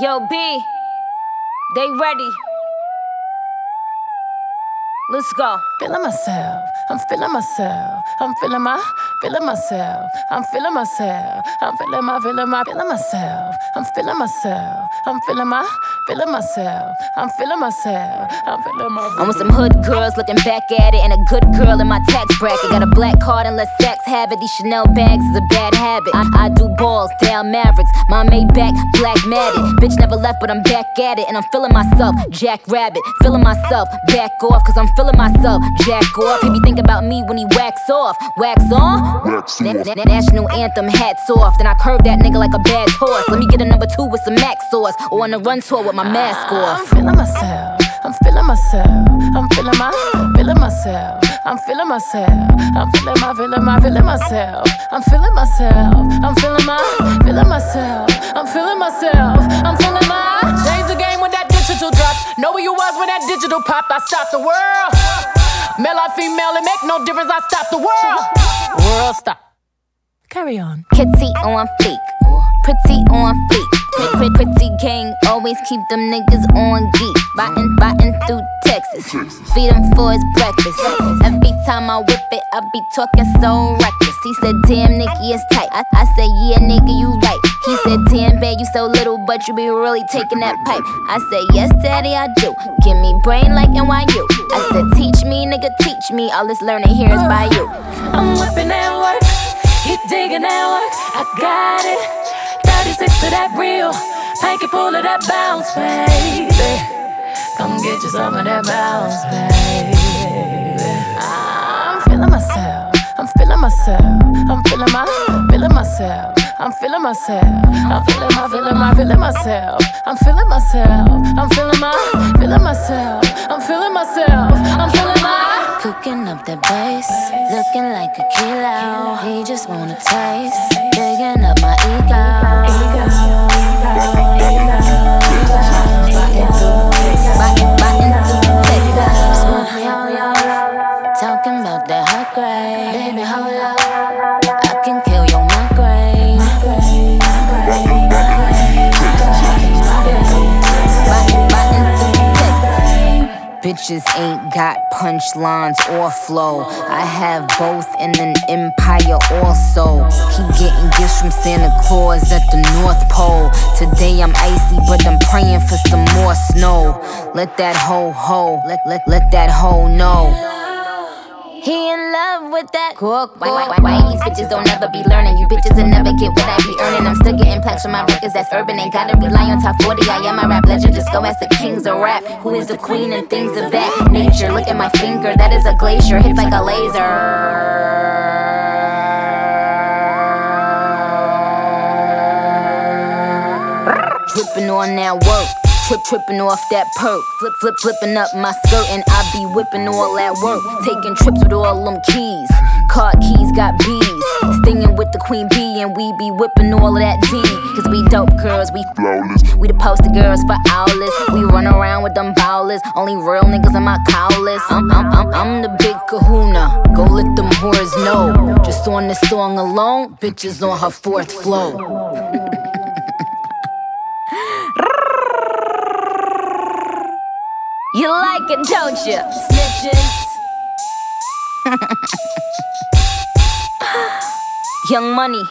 Yo, B, they ready. Let's go. Feeling myself, I'm feeling myself, I'm feeling my, feeling myself, I'm feeling myself, I'm feeling my, feeling my, feeling myself, I'm feeling myself, I'm feeling my, feeling myself, I'm feeling myself, I'm feeling my. I'm with some hood girls looking back at it, and a good girl in my tax bracket. Got a black card and let sex have it. These Chanel bags is a bad habit. I, I do balls, down Mavericks, my Maybach, black matted. Bitch never left, but I'm back at it, and I'm feeling myself, Jack Rabbit, feeling myself, back off, cause I'm feeling myself, jack off. He be thinking about me when he wax off, wax on. Wax Na- off. na- national anthem, hats off. Then I curve that nigga like a bad horse. Let me get a number two with some max sauce, or on a run tour with my mask off. I'm off. feeling myself, I'm feeling myself, I'm feeling my, feeling myself, I'm feeling myself, I'm feeling my, feeling my, feeling myself, I'm feeling myself, I'm feeling my, feeling myself, I'm feeling myself, I'm feeling my. Change the game when that digital drop. Know who you was when that digital pop. I stopped the world. Male or female, it make no difference. I stop the world. World stop. Carry on. Kitty on fleek, pretty on fleek. Pretty, pretty, gang, always keep them niggas on geek. Biting, biting through Texas. Feed him for his breakfast. Every time I whip it, I be talking so reckless. He said, Damn, Nicky is tight. I, I said, Yeah, nigga, you right. He said, Damn, babe, you so little, but you be really taking that pipe. I said, Yes, daddy, I do. Give me brain like NYU. I said, Teach me, nigga, teach me. All this learning here is by you. I'm whipping that work. He digging that work. I got it. 36 to that real. Pinky full of that bounce, baby. Come get you some of that bounce, baby. I'm feeling myself. I'm feeling myself. I'm feeling my, feeling myself. I'm feeling myself. I'm feeling my, feeling my, feeling myself. I'm feeling myself. I'm feeling my, feeling myself. I'm feeling myself. I'm feeling my. Cooking up the bass, looking like a kilo. He just wanna taste, digging up my ego. Talking about that hot grade. Baby, hold up. I can kill your migraine. Biting through Texas. Bitches ain't got punchlines or flow. I have both in an empire also. He getting gifts from Santa Claus at the North Pole. Today I'm icy, but I'm praying for some more snow. Let that hoe ho, let let let that hoe know. With that cook. Why, why, why, why these bitches don't ever be learning? You bitches will never get what I be earning. I'm still getting plaques from my records that's urban. Ain't gotta rely on top 40. I am my rap legend. Just go ask the kings of rap. Who is the queen and things of that nature? Look at my finger, that is a glacier. Hits like a laser. Dripping on that work. Trip, tripping off that perk. Flip, flip, flipping up my skirt, and I be whipping all that work. Taking trips with all them keys. Car keys got bees. Stinging with the queen bee, and we be whipping all of that D. Cause we dope girls, we Flawless. we the poster girls for owlets. We run around with them bowlers. Only real niggas in my cowlers. I'm, I'm, I'm, I'm the big kahuna. Go let them whores know. Just on this song alone, bitches on her fourth flow. Like it, don't you? Snitches. Young Money.